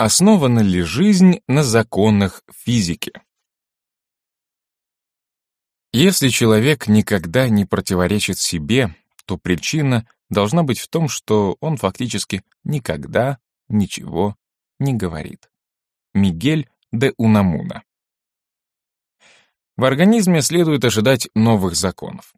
Основана ли жизнь на законах физики? Если человек никогда не противоречит себе, то причина должна быть в том, что он фактически никогда ничего не говорит. Мигель де Унамуна В организме следует ожидать новых законов.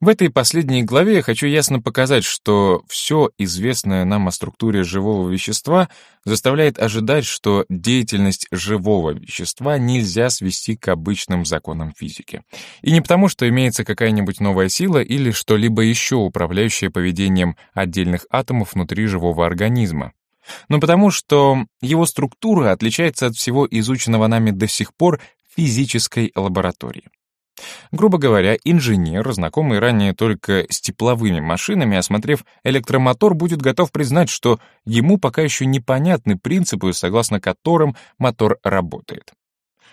В этой последней главе я хочу ясно показать, что все известное нам о структуре живого вещества заставляет ожидать, что деятельность живого вещества нельзя свести к обычным законам физики. И не потому, что имеется какая-нибудь новая сила или что-либо еще управляющее поведением отдельных атомов внутри живого организма, но потому, что его структура отличается от всего изученного нами до сих пор физической лаборатории. Грубо говоря, инженер, знакомый ранее только с тепловыми машинами, осмотрев электромотор, будет готов признать, что ему пока еще непонятны принципы, согласно которым мотор работает.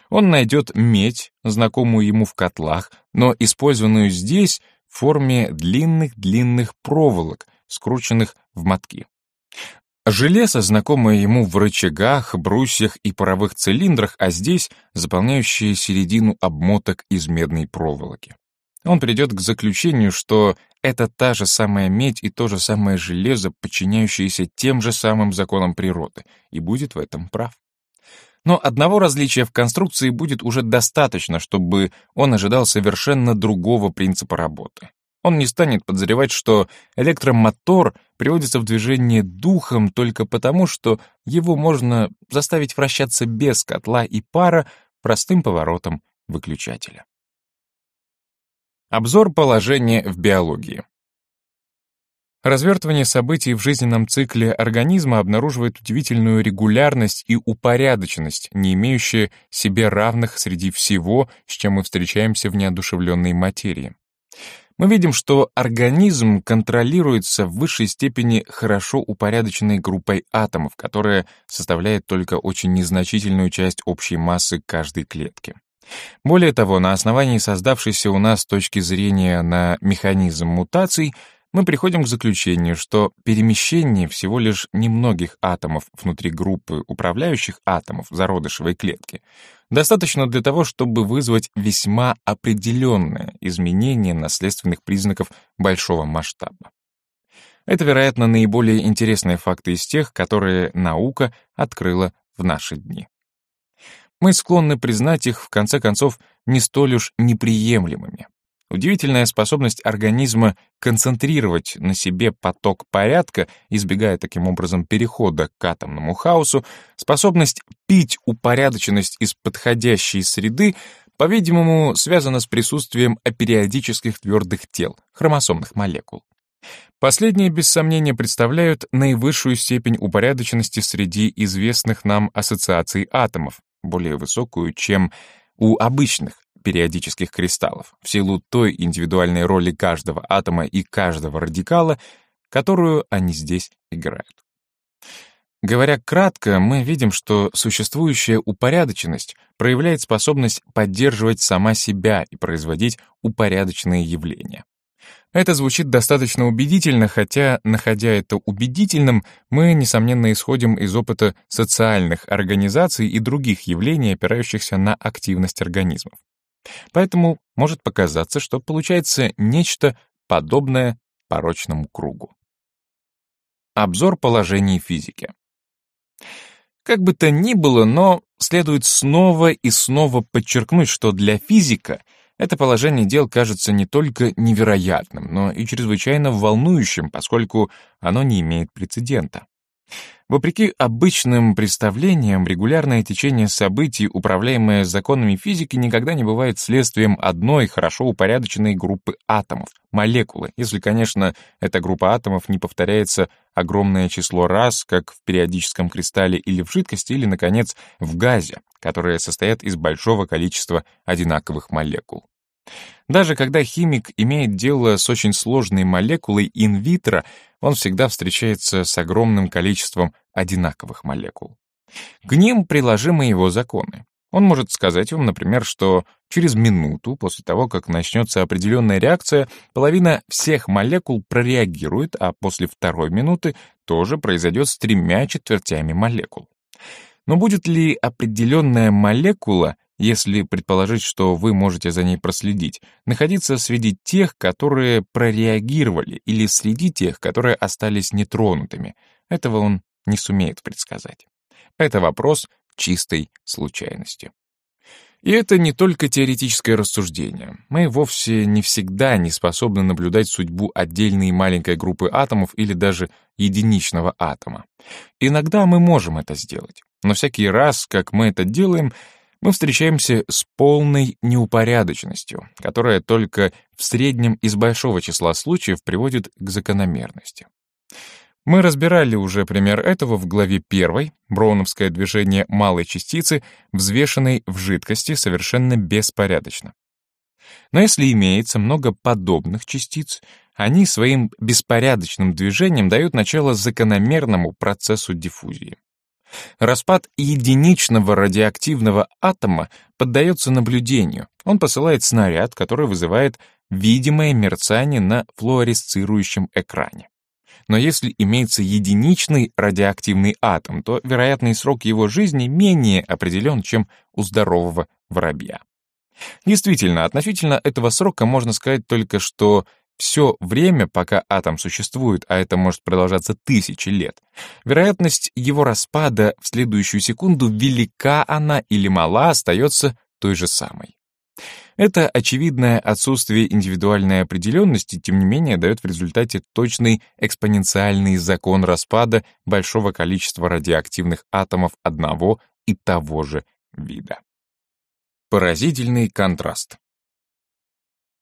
Он найдет медь, знакомую ему в котлах, но использованную здесь в форме длинных-длинных проволок, скрученных в мотки. Железо, знакомое ему в рычагах, брусьях и паровых цилиндрах, а здесь заполняющее середину обмоток из медной проволоки. Он придет к заключению, что это та же самая медь и то же самое железо, подчиняющееся тем же самым законам природы, и будет в этом прав. Но одного различия в конструкции будет уже достаточно, чтобы он ожидал совершенно другого принципа работы. Он не станет подозревать, что электромотор приводится в движение духом только потому, что его можно заставить вращаться без котла и пара простым поворотом выключателя. Обзор положения в биологии. Развертывание событий в жизненном цикле организма обнаруживает удивительную регулярность и упорядоченность, не имеющие себе равных среди всего, с чем мы встречаемся в неодушевленной материи мы видим, что организм контролируется в высшей степени хорошо упорядоченной группой атомов, которая составляет только очень незначительную часть общей массы каждой клетки. Более того, на основании создавшейся у нас точки зрения на механизм мутаций — мы приходим к заключению, что перемещение всего лишь немногих атомов внутри группы управляющих атомов зародышевой клетки достаточно для того, чтобы вызвать весьма определенное изменение наследственных признаков большого масштаба. Это, вероятно, наиболее интересные факты из тех, которые наука открыла в наши дни. Мы склонны признать их, в конце концов, не столь уж неприемлемыми. Удивительная способность организма концентрировать на себе поток порядка, избегая таким образом перехода к атомному хаосу, способность пить упорядоченность из подходящей среды, по-видимому, связана с присутствием апериодических твердых тел, хромосомных молекул. Последние, без сомнения, представляют наивысшую степень упорядоченности среди известных нам ассоциаций атомов, более высокую, чем у обычных, периодических кристаллов в силу той индивидуальной роли каждого атома и каждого радикала, которую они здесь играют. Говоря кратко, мы видим, что существующая упорядоченность проявляет способность поддерживать сама себя и производить упорядоченные явления. Это звучит достаточно убедительно, хотя, находя это убедительным, мы, несомненно, исходим из опыта социальных организаций и других явлений, опирающихся на активность организмов. Поэтому может показаться, что получается нечто подобное порочному кругу. Обзор положений физики. Как бы то ни было, но следует снова и снова подчеркнуть, что для физика это положение дел кажется не только невероятным, но и чрезвычайно волнующим, поскольку оно не имеет прецедента. Вопреки обычным представлениям, регулярное течение событий, управляемое законами физики, никогда не бывает следствием одной хорошо упорядоченной группы атомов, молекулы, если, конечно, эта группа атомов не повторяется огромное число раз, как в периодическом кристалле или в жидкости, или, наконец, в газе, которые состоят из большого количества одинаковых молекул. Даже когда химик имеет дело с очень сложной молекулой инвитро, он всегда встречается с огромным количеством одинаковых молекул. К ним приложимы его законы. Он может сказать вам, например, что через минуту после того, как начнется определенная реакция, половина всех молекул прореагирует, а после второй минуты тоже произойдет с тремя четвертями молекул. Но будет ли определенная молекула, если предположить, что вы можете за ней проследить, находиться среди тех, которые прореагировали, или среди тех, которые остались нетронутыми? Этого он не сумеет предсказать. Это вопрос чистой случайности. И это не только теоретическое рассуждение. Мы вовсе не всегда не способны наблюдать судьбу отдельной маленькой группы атомов или даже единичного атома. Иногда мы можем это сделать, но всякий раз, как мы это делаем, мы встречаемся с полной неупорядоченностью, которая только в среднем из большого числа случаев приводит к закономерности. Мы разбирали уже пример этого в главе 1, броуновское движение малой частицы, взвешенной в жидкости, совершенно беспорядочно. Но если имеется много подобных частиц, они своим беспорядочным движением дают начало закономерному процессу диффузии. Распад единичного радиоактивного атома поддается наблюдению. Он посылает снаряд, который вызывает видимое мерцание на флуоресцирующем экране. Но если имеется единичный радиоактивный атом, то вероятный срок его жизни менее определен, чем у здорового воробья. Действительно, относительно этого срока можно сказать только, что все время, пока атом существует, а это может продолжаться тысячи лет, вероятность его распада в следующую секунду, велика она или мала, остается той же самой. Это очевидное отсутствие индивидуальной определенности, тем не менее, дает в результате точный экспоненциальный закон распада большого количества радиоактивных атомов одного и того же вида. Поразительный контраст.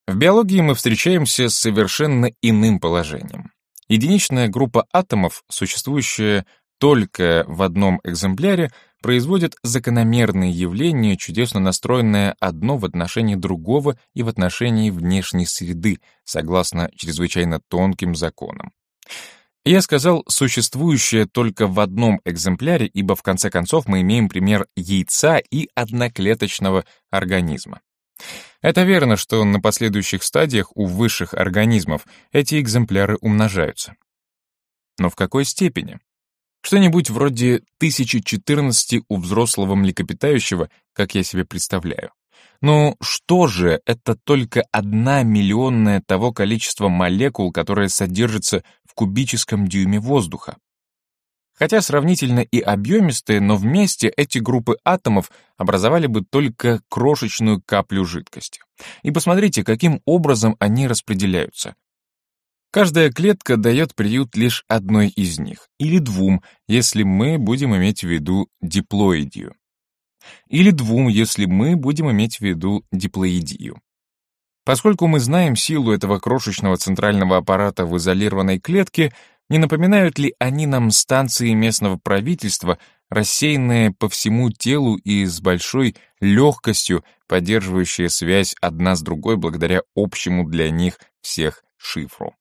В биологии мы встречаемся с совершенно иным положением. Единичная группа атомов, существующая только в одном экземпляре, производит закономерные явления, чудесно настроенное одно в отношении другого и в отношении внешней среды, согласно чрезвычайно тонким законам. Я сказал «существующее только в одном экземпляре», ибо в конце концов мы имеем пример яйца и одноклеточного организма. Это верно, что на последующих стадиях у высших организмов эти экземпляры умножаются. Но в какой степени? Что-нибудь вроде 1014 у взрослого млекопитающего, как я себе представляю. Ну что же, это только одна миллионная того количества молекул, которое содержится в кубическом дюйме воздуха. Хотя сравнительно и объемистые, но вместе эти группы атомов образовали бы только крошечную каплю жидкости. И посмотрите, каким образом они распределяются. Каждая клетка дает приют лишь одной из них, или двум, если мы будем иметь в виду диплоидию. Или двум, если мы будем иметь в виду диплоидию. Поскольку мы знаем силу этого крошечного центрального аппарата в изолированной клетке, не напоминают ли они нам станции местного правительства, рассеянные по всему телу и с большой легкостью поддерживающие связь одна с другой благодаря общему для них всех шифру?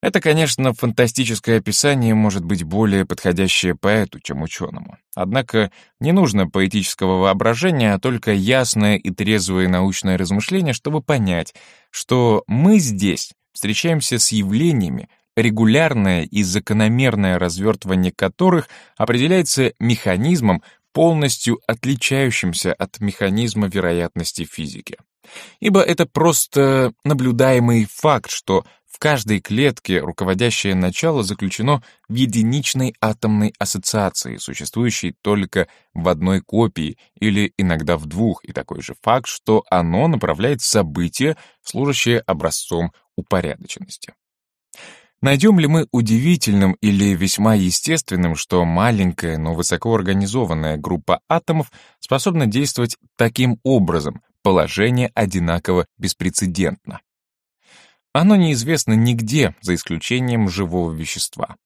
Это, конечно, фантастическое описание может быть более подходящее поэту, чем ученому. Однако не нужно поэтического воображения, а только ясное и трезвое научное размышление, чтобы понять, что мы здесь встречаемся с явлениями, регулярное и закономерное развертывание которых определяется механизмом, полностью отличающимся от механизма вероятности физики. Ибо это просто наблюдаемый факт, что в каждой клетке руководящее начало заключено в единичной атомной ассоциации, существующей только в одной копии или иногда в двух, и такой же факт, что оно направляет события, служащие образцом упорядоченности. Найдем ли мы удивительным или весьма естественным, что маленькая, но высокоорганизованная группа атомов способна действовать таким образом, положение одинаково беспрецедентно? Оно неизвестно нигде, за исключением живого вещества.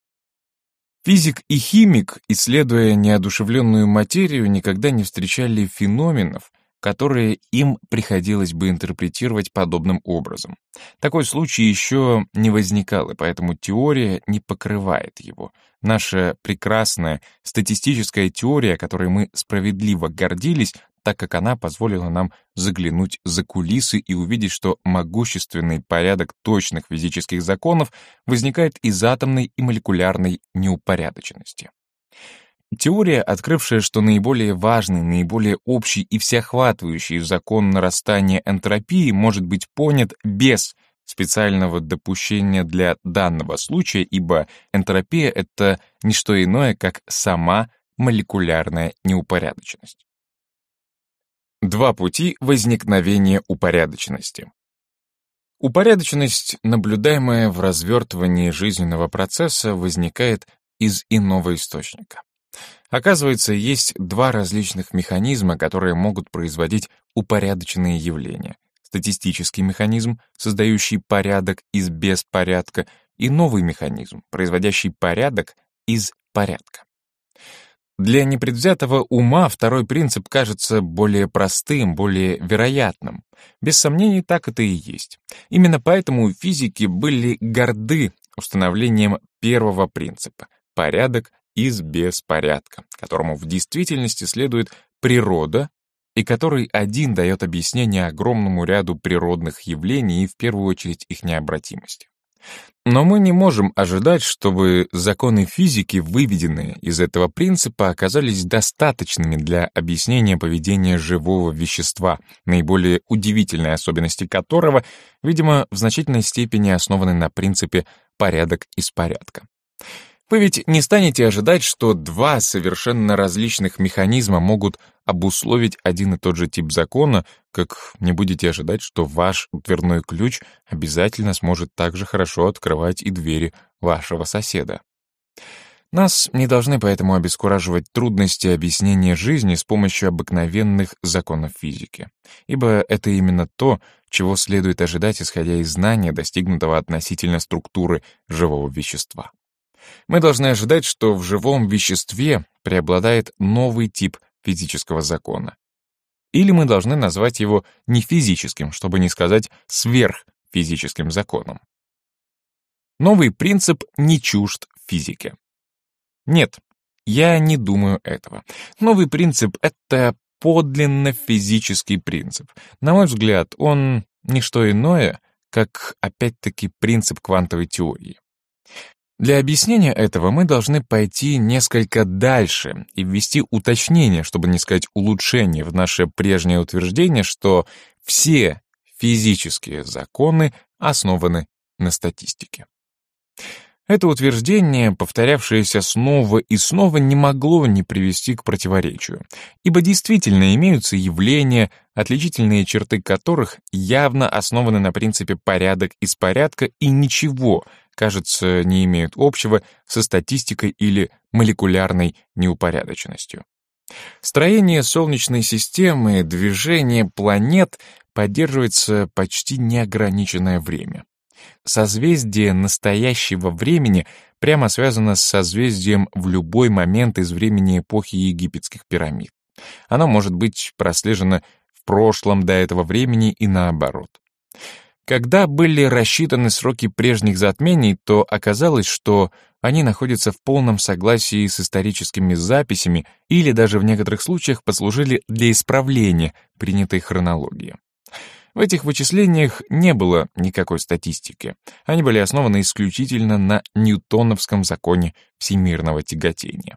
Физик и химик, исследуя неодушевленную материю, никогда не встречали феноменов, которые им приходилось бы интерпретировать подобным образом. Такой случай еще не возникал, и поэтому теория не покрывает его. Наша прекрасная статистическая теория, которой мы справедливо гордились, так как она позволила нам заглянуть за кулисы и увидеть, что могущественный порядок точных физических законов возникает из атомной и молекулярной неупорядоченности. Теория, открывшая, что наиболее важный, наиболее общий и всеохватывающий закон нарастания энтропии может быть понят без специального допущения для данного случая, ибо энтропия — это не что иное, как сама молекулярная неупорядоченность. Два пути возникновения упорядоченности. Упорядоченность, наблюдаемая в развертывании жизненного процесса, возникает из иного источника. Оказывается, есть два различных механизма, которые могут производить упорядоченные явления. Статистический механизм, создающий порядок из беспорядка, и новый механизм, производящий порядок из порядка. Для непредвзятого ума второй принцип кажется более простым, более вероятным. Без сомнений, так это и есть. Именно поэтому физики были горды установлением первого принципа — порядок из беспорядка, которому в действительности следует природа, и который один дает объяснение огромному ряду природных явлений и в первую очередь их необратимости. Но мы не можем ожидать, чтобы законы физики, выведенные из этого принципа, оказались достаточными для объяснения поведения живого вещества, наиболее удивительные особенности которого, видимо, в значительной степени основаны на принципе «порядок из порядка». Вы ведь не станете ожидать, что два совершенно различных механизма могут обусловить один и тот же тип закона, как не будете ожидать, что ваш дверной ключ обязательно сможет так же хорошо открывать и двери вашего соседа. Нас не должны поэтому обескураживать трудности объяснения жизни с помощью обыкновенных законов физики, ибо это именно то, чего следует ожидать, исходя из знания, достигнутого относительно структуры живого вещества. Мы должны ожидать, что в живом веществе преобладает новый тип физического закона. Или мы должны назвать его не физическим, чтобы не сказать сверхфизическим законом. Новый принцип не чужд физике. Нет, я не думаю этого. Новый принцип — это подлинно физический принцип. На мой взгляд, он не что иное, как опять-таки принцип квантовой теории. Для объяснения этого мы должны пойти несколько дальше и ввести уточнение, чтобы не сказать улучшение в наше прежнее утверждение, что все физические законы основаны на статистике. Это утверждение, повторявшееся снова и снова, не могло не привести к противоречию, ибо действительно имеются явления, отличительные черты которых явно основаны на принципе порядок из порядка и ничего — кажется, не имеют общего со статистикой или молекулярной неупорядоченностью. Строение Солнечной системы, движение планет поддерживается почти неограниченное время. Созвездие настоящего времени прямо связано с созвездием в любой момент из времени эпохи египетских пирамид. Оно может быть прослежено в прошлом до этого времени и наоборот. Когда были рассчитаны сроки прежних затмений, то оказалось, что они находятся в полном согласии с историческими записями или даже в некоторых случаях послужили для исправления принятой хронологии. В этих вычислениях не было никакой статистики. Они были основаны исключительно на ньютоновском законе всемирного тяготения.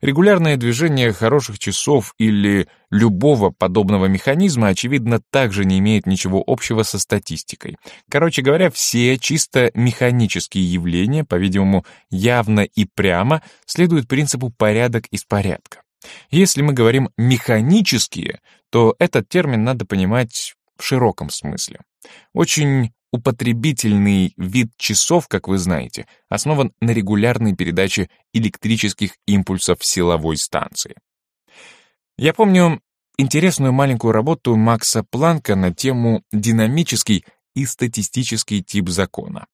Регулярное движение хороших часов или любого подобного механизма, очевидно, также не имеет ничего общего со статистикой. Короче говоря, все чисто механические явления, по-видимому, явно и прямо следуют принципу порядок из порядка. Если мы говорим «механические», то этот термин надо понимать в широком смысле. Очень употребительный вид часов, как вы знаете, основан на регулярной передаче электрических импульсов силовой станции. Я помню интересную маленькую работу Макса Планка на тему «Динамический и статистический тип закона».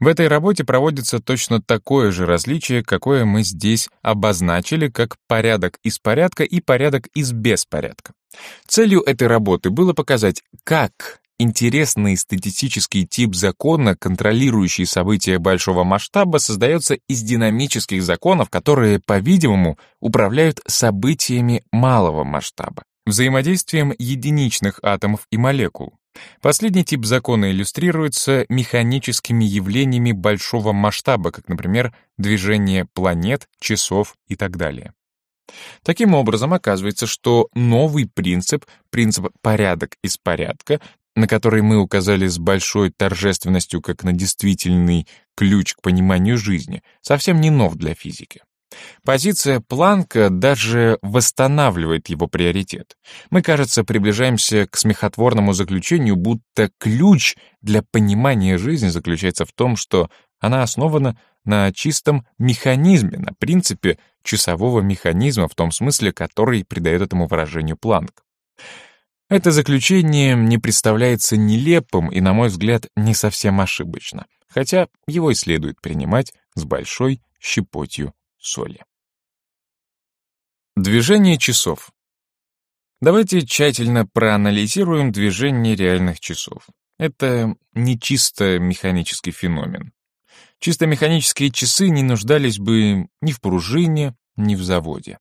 В этой работе проводится точно такое же различие, какое мы здесь обозначили, как порядок из порядка и порядок из беспорядка. Целью этой работы было показать, как интересный статистический тип закона, контролирующий события большого масштаба, создается из динамических законов, которые, по-видимому, управляют событиями малого масштаба. взаимодействием единичных атомов и молекул. Последний тип закона иллюстрируется механическими явлениями большого масштаба, как, например, движение планет, часов и так далее. Таким образом, оказывается, что новый принцип, принцип «порядок из порядка», на который мы указали с большой торжественностью как на действительный ключ к пониманию жизни, совсем не нов для физики. Позиция Планка даже восстанавливает его приоритет. Мы, кажется, приближаемся к смехотворному заключению, будто ключ для понимания жизни заключается в том, что она основана на чистом механизме, на принципе часового механизма, в том смысле, который придает этому выражению Планк. Это заключение не представляется нелепым и, на мой взгляд, не совсем ошибочно, хотя его и следует принимать с большой щепотью соли. Движение часов. Давайте тщательно проанализируем движение реальных часов. Это не чисто механический феномен. Чисто механические часы не нуждались бы ни в пружине, ни в заводе.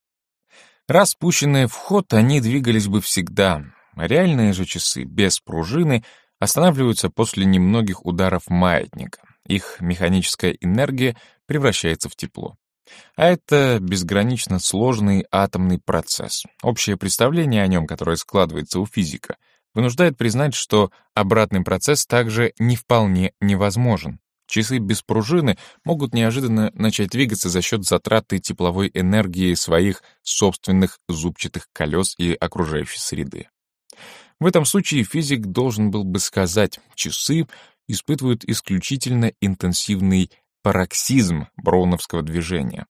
Раз пущенные в ход, они двигались бы всегда. Реальные же часы без пружины останавливаются после немногих ударов маятника. Их механическая энергия превращается в тепло. А это безгранично сложный атомный процесс. Общее представление о нем, которое складывается у физика, вынуждает признать, что обратный процесс также не вполне невозможен. Часы без пружины могут неожиданно начать двигаться за счет затраты тепловой энергии своих собственных зубчатых колес и окружающей среды. В этом случае физик должен был бы сказать, часы испытывают исключительно интенсивный пароксизм броуновского движения.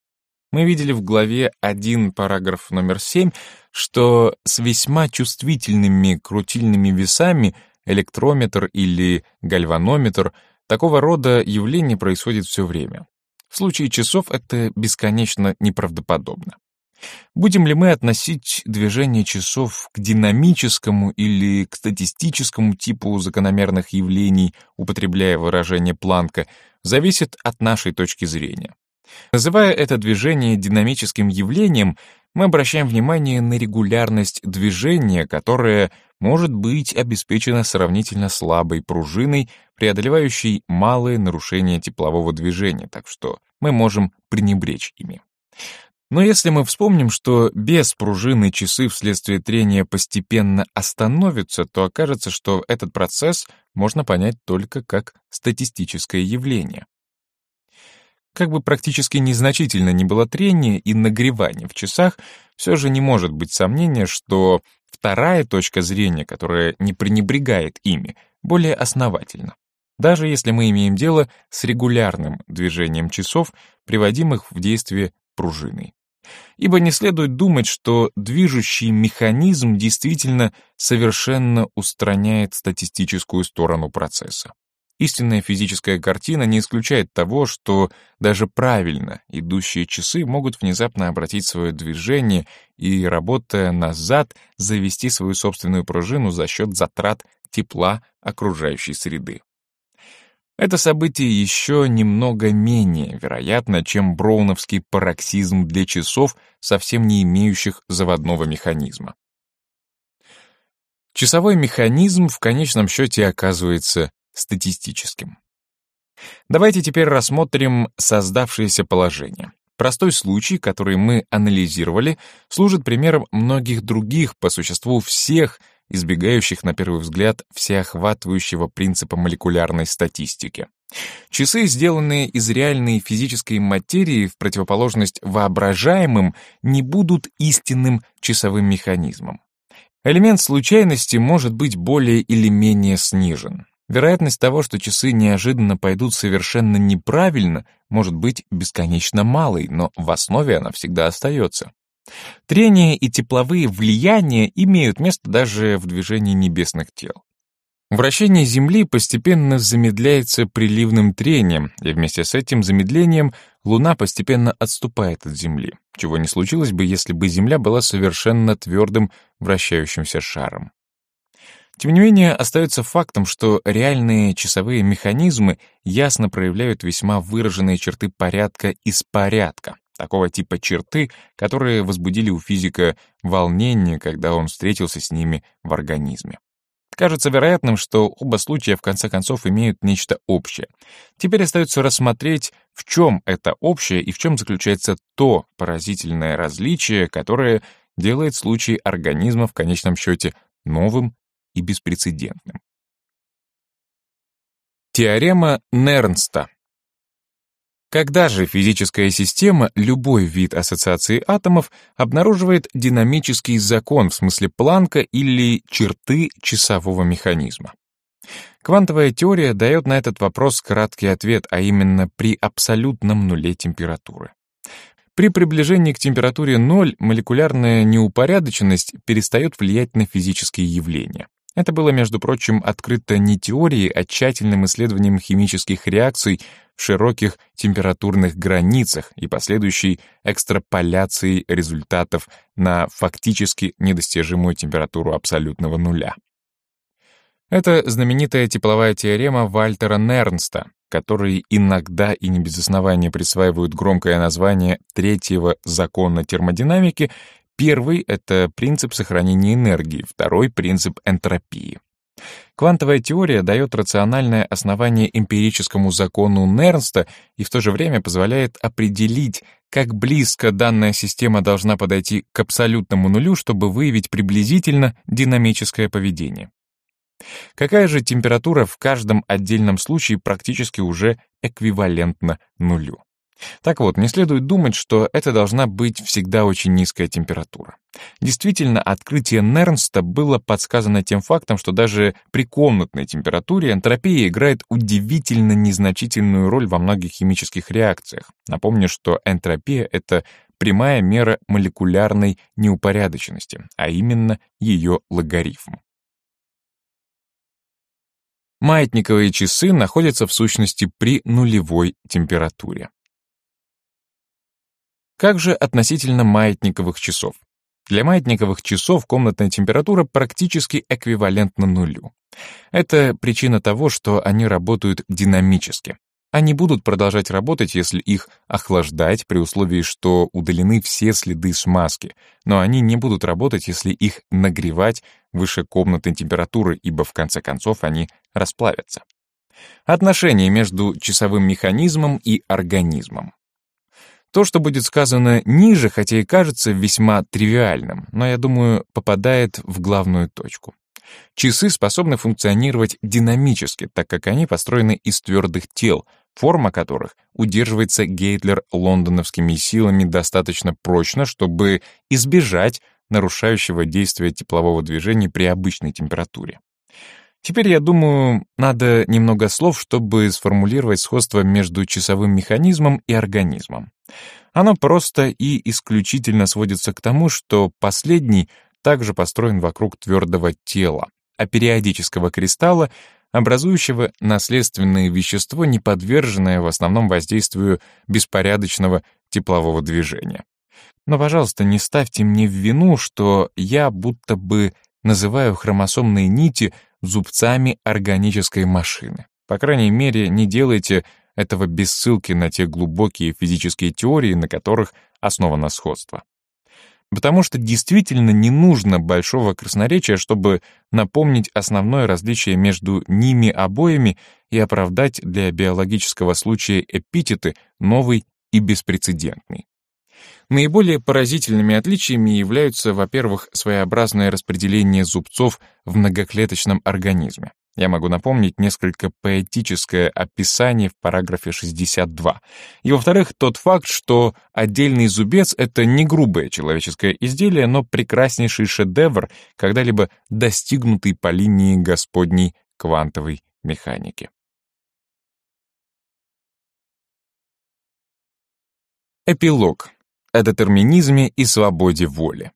Мы видели в главе 1, параграф номер 7, что с весьма чувствительными крутильными весами электрометр или гальванометр — Такого рода явление происходит все время. В случае часов это бесконечно неправдоподобно. Будем ли мы относить движение часов к динамическому или к статистическому типу закономерных явлений, употребляя выражение Планка, зависит от нашей точки зрения. Называя это движение динамическим явлением, мы обращаем внимание на регулярность движения, которая может быть обеспечена сравнительно слабой пружиной, преодолевающей малые нарушения теплового движения, так что мы можем пренебречь ими. Но если мы вспомним, что без пружины часы вследствие трения постепенно остановятся, то окажется, что этот процесс можно понять только как статистическое явление. Как бы практически незначительно ни было трение и нагревание в часах, все же не может быть сомнения, что вторая точка зрения, которая не пренебрегает ими, более основательна. Даже если мы имеем дело с регулярным движением часов, приводимых в действие пружиной. Ибо не следует думать, что движущий механизм действительно совершенно устраняет статистическую сторону процесса. Истинная физическая картина не исключает того, что даже правильно идущие часы могут внезапно обратить свое движение и, работая назад, завести свою собственную пружину за счет затрат тепла окружающей среды. Это событие еще немного менее вероятно, чем броуновский пароксизм для часов, совсем не имеющих заводного механизма. Часовой механизм в конечном счете оказывается статистическим. Давайте теперь рассмотрим создавшееся положение. Простой случай, который мы анализировали, служит примером многих других, по существу всех, избегающих на первый взгляд всеохватывающего принципа молекулярной статистики. Часы, сделанные из реальной физической материи в противоположность воображаемым, не будут истинным часовым механизмом. Элемент случайности может быть более или менее снижен. Вероятность того, что часы неожиданно пойдут совершенно неправильно, может быть бесконечно малой, но в основе она всегда остается. Трение и тепловые влияния имеют место даже в движении небесных тел. Вращение Земли постепенно замедляется приливным трением, и вместе с этим замедлением Луна постепенно отступает от Земли, чего не случилось бы, если бы Земля была совершенно твердым вращающимся шаром. Тем не менее, остается фактом, что реальные часовые механизмы ясно проявляют весьма выраженные черты порядка из порядка, такого типа черты, которые возбудили у физика волнение, когда он встретился с ними в организме. Кажется вероятным, что оба случая в конце концов имеют нечто общее. Теперь остается рассмотреть, в чем это общее и в чем заключается то поразительное различие, которое делает случай организма в конечном счете новым и беспрецедентным. Теорема Нернста когда же физическая система, любой вид ассоциации атомов, обнаруживает динамический закон в смысле Планка или черты часового механизма? Квантовая теория дает на этот вопрос краткий ответ, а именно при абсолютном нуле температуры. При приближении к температуре ноль молекулярная неупорядоченность перестает влиять на физические явления. Это было, между прочим, открыто не теорией, а тщательным исследованием химических реакций в широких температурных границах и последующей экстраполяцией результатов на фактически недостижимую температуру абсолютного нуля. Это знаменитая тепловая теорема Вальтера Нернста, которой иногда и не без основания присваивают громкое название третьего закона термодинамики Первый — это принцип сохранения энергии, второй — принцип энтропии. Квантовая теория дает рациональное основание эмпирическому закону Нернста и в то же время позволяет определить, как близко данная система должна подойти к абсолютному нулю, чтобы выявить приблизительно динамическое поведение. Какая же температура в каждом отдельном случае практически уже эквивалентна нулю? Так вот, не следует думать, что это должна быть всегда очень низкая температура. Действительно, открытие Нернста было подсказано тем фактом, что даже при комнатной температуре энтропия играет удивительно незначительную роль во многих химических реакциях. Напомню, что энтропия — это прямая мера молекулярной неупорядоченности, а именно ее логарифм. Маятниковые часы находятся в сущности при нулевой температуре. Как же относительно маятниковых часов? Для маятниковых часов комнатная температура практически эквивалентна нулю. Это причина того, что они работают динамически. Они будут продолжать работать, если их охлаждать, при условии, что удалены все следы смазки, но они не будут работать, если их нагревать выше комнатной температуры, ибо в конце концов они расплавятся. Отношение между часовым механизмом и организмом. То, что будет сказано ниже, хотя и кажется весьма тривиальным, но, я думаю, попадает в главную точку. Часы способны функционировать динамически, так как они построены из твердых тел, форма которых удерживается Гейтлер-лондоновскими силами достаточно прочно, чтобы избежать нарушающего действия теплового движения при обычной температуре. Теперь, я думаю, надо немного слов, чтобы сформулировать сходство между часовым механизмом и организмом. Оно просто и исключительно сводится к тому, что последний также построен вокруг твердого тела, а периодического кристалла, образующего наследственное вещество, не подверженное в основном воздействию беспорядочного теплового движения. Но, пожалуйста, не ставьте мне в вину, что я будто бы называю хромосомные нити зубцами органической машины. По крайней мере, не делайте этого без ссылки на те глубокие физические теории, на которых основано сходство. Потому что действительно не нужно большого красноречия, чтобы напомнить основное различие между ними обоими и оправдать для биологического случая эпитеты новый и беспрецедентный. Наиболее поразительными отличиями являются, во-первых, своеобразное распределение зубцов в многоклеточном организме. Я могу напомнить несколько поэтическое описание в параграфе 62. И, во-вторых, тот факт, что отдельный зубец — это не грубое человеческое изделие, но прекраснейший шедевр, когда-либо достигнутый по линии Господней квантовой механики. Эпилог о детерминизме и свободе воли.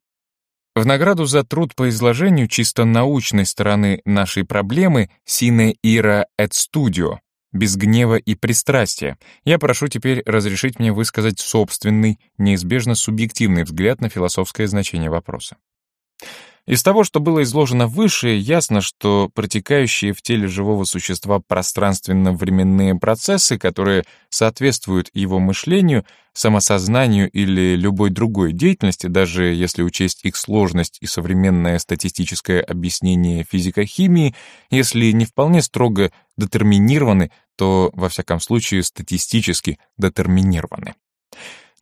В награду за труд по изложению чисто научной стороны нашей проблемы «Sine ira et studio» без гнева и пристрастия, я прошу теперь разрешить мне высказать собственный, неизбежно субъективный взгляд на философское значение вопроса. Из того, что было изложено выше, ясно, что протекающие в теле живого существа пространственно-временные процессы, которые соответствуют его мышлению, самосознанию или любой другой деятельности, даже если учесть их сложность и современное статистическое объяснение физико-химии, если не вполне строго детерминированы, то, во всяком случае, статистически детерминированы.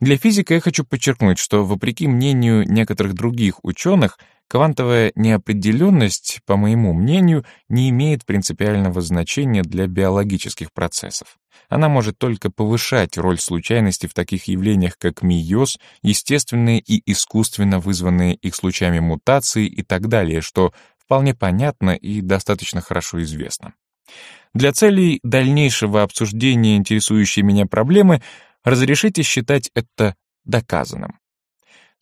Для физика я хочу подчеркнуть, что, вопреки мнению некоторых других ученых, Квантовая неопределенность, по моему мнению, не имеет принципиального значения для биологических процессов. Она может только повышать роль случайности в таких явлениях, как мейоз, естественные и искусственно вызванные их случаями мутации и так далее, что вполне понятно и достаточно хорошо известно. Для целей дальнейшего обсуждения интересующей меня проблемы разрешите считать это доказанным.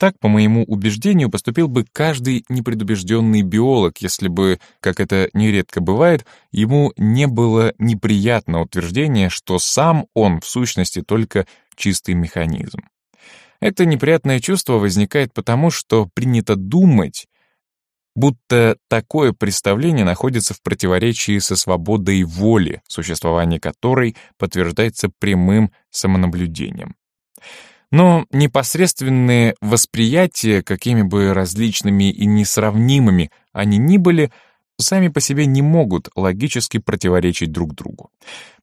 Так, по моему убеждению, поступил бы каждый непредубежденный биолог, если бы, как это нередко бывает, ему не было неприятно утверждение, что сам он в сущности только чистый механизм. Это неприятное чувство возникает потому, что принято думать, будто такое представление находится в противоречии со свободой воли, существование которой подтверждается прямым самонаблюдением. Но непосредственные восприятия, какими бы различными и несравнимыми они ни были, сами по себе не могут логически противоречить друг другу.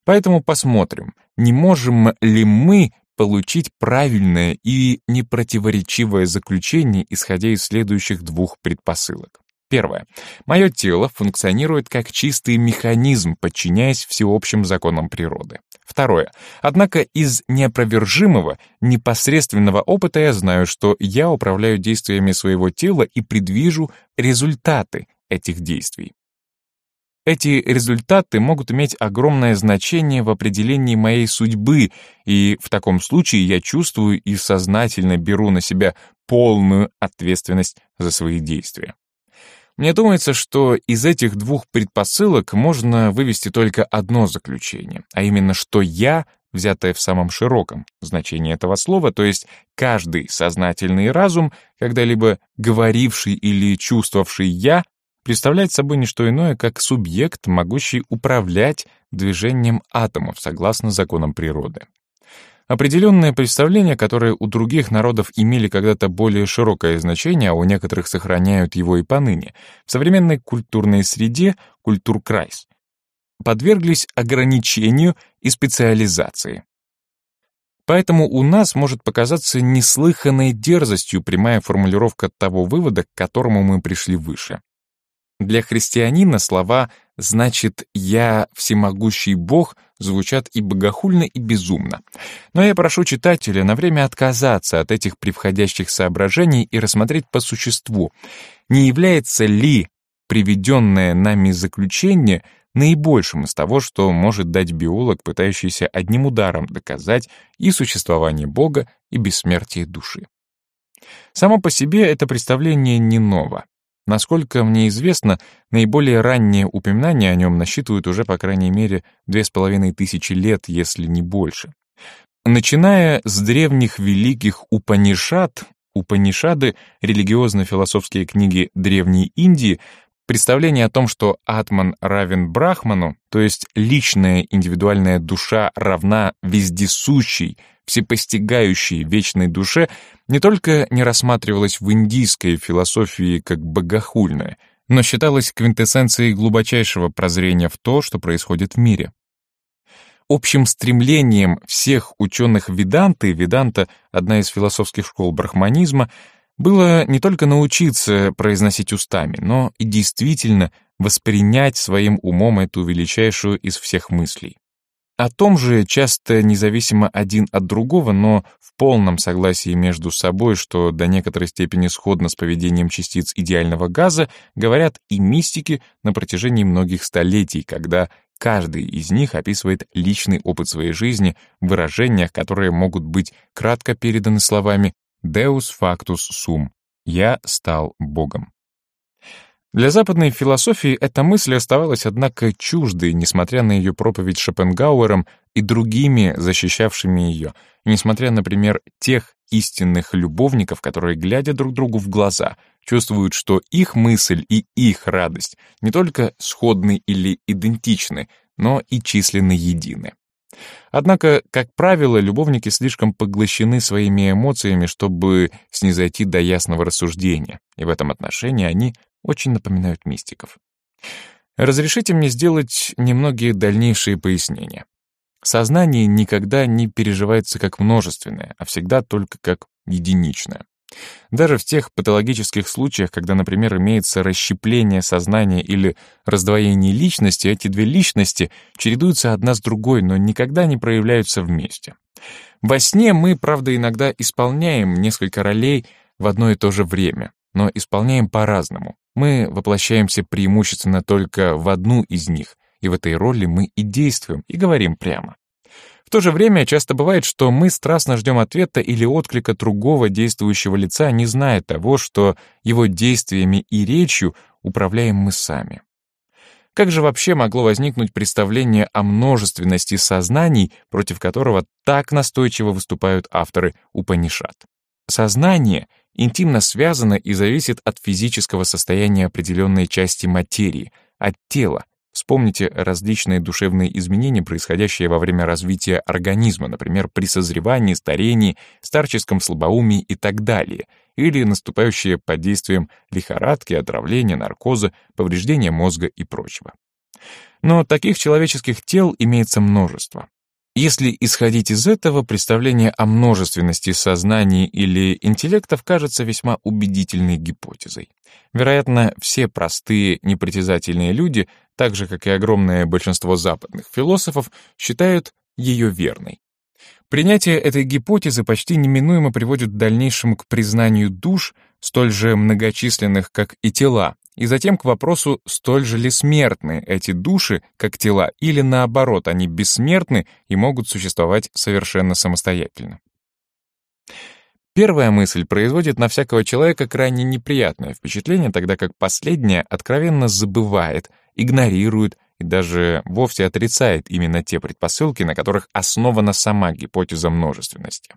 Поэтому посмотрим, не можем ли мы получить правильное и непротиворечивое заключение, исходя из следующих двух предпосылок. Первое. Мое тело функционирует как чистый механизм, подчиняясь всеобщим законам природы. Второе. Однако из неопровержимого, непосредственного опыта я знаю, что я управляю действиями своего тела и предвижу результаты этих действий. Эти результаты могут иметь огромное значение в определении моей судьбы, и в таком случае я чувствую и сознательно беру на себя полную ответственность за свои действия. Мне думается, что из этих двух предпосылок можно вывести только одно заключение, а именно, что «я» взятое в самом широком значении этого слова, то есть каждый сознательный разум, когда-либо говоривший или чувствовавший «я», представляет собой не что иное, как субъект, могущий управлять движением атомов согласно законам природы. Определенное представление, которое у других народов имели когда-то более широкое значение, а у некоторых сохраняют его и поныне, в современной культурной среде культуркрайс, подверглись ограничению и специализации. Поэтому у нас может показаться неслыханной дерзостью прямая формулировка того вывода, к которому мы пришли выше. Для христианина слова «значит, я всемогущий Бог» звучат и богохульно, и безумно. Но я прошу читателя на время отказаться от этих превходящих соображений и рассмотреть по существу, не является ли приведенное нами заключение наибольшим из того, что может дать биолог, пытающийся одним ударом доказать и существование Бога, и бессмертие души. Само по себе это представление не ново. Насколько мне известно, наиболее ранние упоминания о нем насчитывают уже, по крайней мере, две с половиной тысячи лет, если не больше. Начиная с древних великих Упанишад, Упанишады — религиозно-философские книги Древней Индии, Представление о том, что атман равен брахману, то есть личная индивидуальная душа равна вездесущей, всепостигающей вечной душе, не только не рассматривалось в индийской философии как богохульное, но считалось квинтэссенцией глубочайшего прозрения в то, что происходит в мире. Общим стремлением всех ученых Веданты, Веданта — одна из философских школ брахманизма — было не только научиться произносить устами, но и действительно воспринять своим умом эту величайшую из всех мыслей. О том же, часто независимо один от другого, но в полном согласии между собой, что до некоторой степени сходно с поведением частиц идеального газа, говорят и мистики на протяжении многих столетий, когда каждый из них описывает личный опыт своей жизни в выражениях, которые могут быть кратко переданы словами Deus factus sum — «Я стал Богом». Для западной философии эта мысль оставалась, однако, чуждой, несмотря на ее проповедь Шопенгауэром и другими, защищавшими ее, несмотря, например, тех истинных любовников, которые, глядя друг другу в глаза, чувствуют, что их мысль и их радость не только сходны или идентичны, но и численно едины. Однако, как правило, любовники слишком поглощены своими эмоциями, чтобы снизойти до ясного рассуждения, и в этом отношении они очень напоминают мистиков. Разрешите мне сделать немногие дальнейшие пояснения. Сознание никогда не переживается как множественное, а всегда только как единичное. Даже в тех патологических случаях, когда, например, имеется расщепление сознания или раздвоение личности, эти две личности чередуются одна с другой, но никогда не проявляются вместе. Во сне мы, правда, иногда исполняем несколько ролей в одно и то же время, но исполняем по-разному. Мы воплощаемся преимущественно только в одну из них, и в этой роли мы и действуем, и говорим прямо. В то же время часто бывает, что мы страстно ждем ответа или отклика другого действующего лица, не зная того, что его действиями и речью управляем мы сами. Как же вообще могло возникнуть представление о множественности сознаний, против которого так настойчиво выступают авторы Упанишат? Сознание интимно связано и зависит от физического состояния определенной части материи, от тела, Вспомните различные душевные изменения, происходящие во время развития организма, например, при созревании, старении, старческом слабоумии и так далее, или наступающие под действием лихорадки, отравления, наркоза, повреждения мозга и прочего. Но таких человеческих тел имеется множество. Если исходить из этого, представление о множественности сознаний или интеллектов кажется весьма убедительной гипотезой. Вероятно, все простые, непритязательные люди, так же, как и огромное большинство западных философов, считают ее верной. Принятие этой гипотезы почти неминуемо приводит в дальнейшем к признанию душ, столь же многочисленных, как и тела, и затем к вопросу, столь же ли смертны эти души, как тела, или наоборот, они бессмертны и могут существовать совершенно самостоятельно. Первая мысль производит на всякого человека крайне неприятное впечатление, тогда как последняя откровенно забывает, игнорирует и даже вовсе отрицает именно те предпосылки, на которых основана сама гипотеза множественности.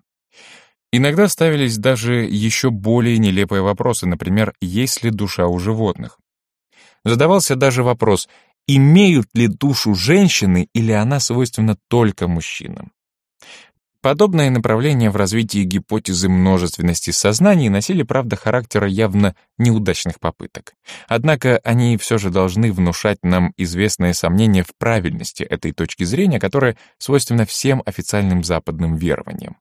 Иногда ставились даже еще более нелепые вопросы, например, есть ли душа у животных. Задавался даже вопрос, имеют ли душу женщины или она свойственна только мужчинам. Подобные направления в развитии гипотезы множественности сознаний носили, правда, характера явно неудачных попыток. Однако они все же должны внушать нам известное сомнение в правильности этой точки зрения, которая свойственна всем официальным западным верованиям.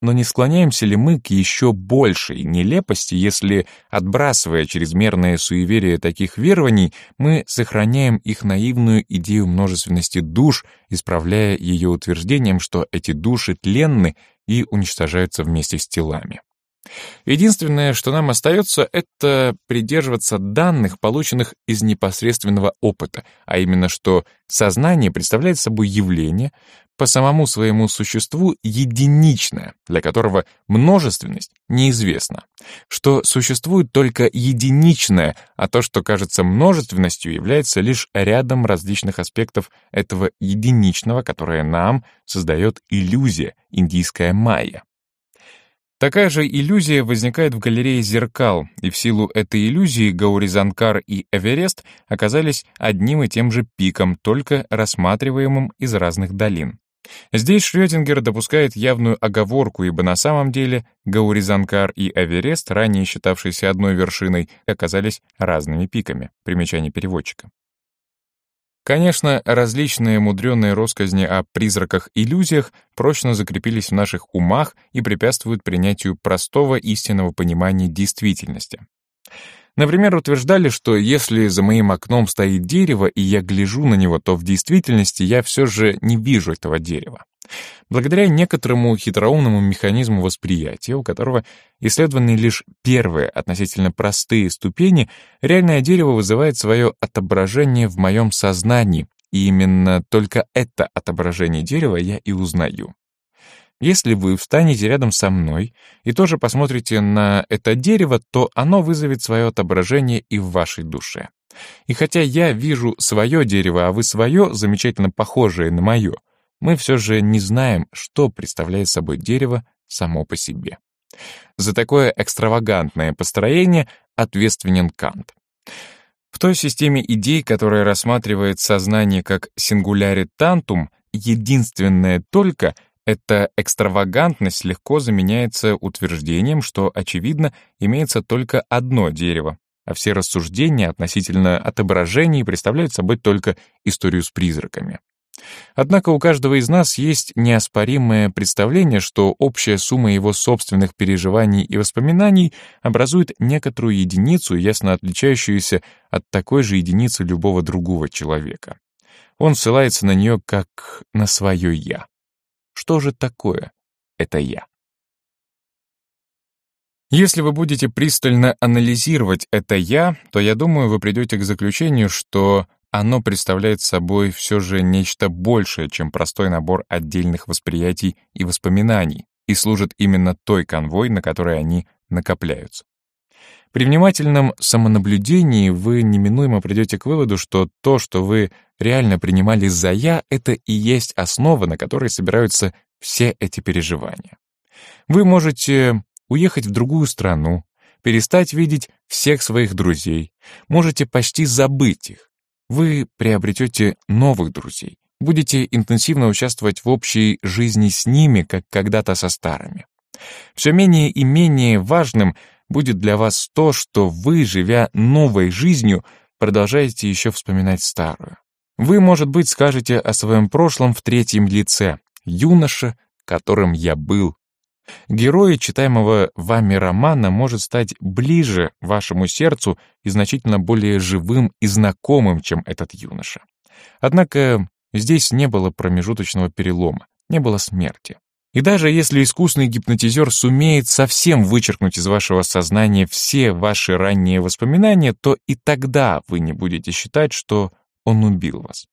Но не склоняемся ли мы к еще большей нелепости, если, отбрасывая чрезмерное суеверие таких верований, мы сохраняем их наивную идею множественности душ, исправляя ее утверждением, что эти души тленны и уничтожаются вместе с телами? Единственное, что нам остается, это придерживаться данных, полученных из непосредственного опыта, а именно, что сознание представляет собой явление, по самому своему существу единичное, для которого множественность неизвестна, что существует только единичное, а то, что кажется множественностью, является лишь рядом различных аспектов этого единичного, которое нам создает иллюзия, индийская майя. Такая же иллюзия возникает в галерее зеркал, и в силу этой иллюзии Гауризанкар и Эверест оказались одним и тем же пиком, только рассматриваемым из разных долин. Здесь Шрёдингер допускает явную оговорку, ибо на самом деле Гауризанкар и Эверест, ранее считавшиеся одной вершиной, оказались разными пиками. Примечание переводчика. Конечно, различные мудреные россказни о призраках-иллюзиях прочно закрепились в наших умах и препятствуют принятию простого истинного понимания действительности. Например, утверждали, что если за моим окном стоит дерево, и я гляжу на него, то в действительности я все же не вижу этого дерева. Благодаря некоторому хитроумному механизму восприятия, у которого исследованы лишь первые относительно простые ступени, реальное дерево вызывает свое отображение в моем сознании, и именно только это отображение дерева я и узнаю. Если вы встанете рядом со мной и тоже посмотрите на это дерево, то оно вызовет свое отображение и в вашей душе. И хотя я вижу свое дерево, а вы свое, замечательно похожее на мое, мы все же не знаем, что представляет собой дерево само по себе. За такое экстравагантное построение ответственен Кант. В той системе идей, которая рассматривает сознание как сингуляре тантум, единственное только — эта экстравагантность легко заменяется утверждением, что, очевидно, имеется только одно дерево, а все рассуждения относительно отображений представляют собой только историю с призраками. Однако у каждого из нас есть неоспоримое представление, что общая сумма его собственных переживаний и воспоминаний образует некоторую единицу, ясно отличающуюся от такой же единицы любого другого человека. Он ссылается на нее как на свое «я». Что же такое это «я»? Если вы будете пристально анализировать это «я», то, я думаю, вы придете к заключению, что оно представляет собой все же нечто большее, чем простой набор отдельных восприятий и воспоминаний, и служит именно той конвой, на которой они накопляются. При внимательном самонаблюдении вы неминуемо придете к выводу, что то, что вы реально принимали за «я», это и есть основа, на которой собираются все эти переживания. Вы можете уехать в другую страну, перестать видеть всех своих друзей, можете почти забыть их, вы приобретете новых друзей, будете интенсивно участвовать в общей жизни с ними, как когда-то со старыми. Все менее и менее важным будет для вас то, что вы, живя новой жизнью, продолжаете еще вспоминать старую. Вы, может быть, скажете о своем прошлом в третьем лице, юноша, которым я был, Герой читаемого вами романа может стать ближе вашему сердцу и значительно более живым и знакомым, чем этот юноша. Однако здесь не было промежуточного перелома, не было смерти. И даже если искусный гипнотизер сумеет совсем вычеркнуть из вашего сознания все ваши ранние воспоминания, то и тогда вы не будете считать, что он убил вас.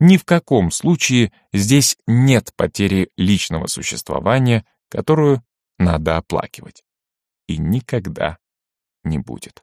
Ни в каком случае здесь нет потери личного существования, которую надо оплакивать. И никогда не будет.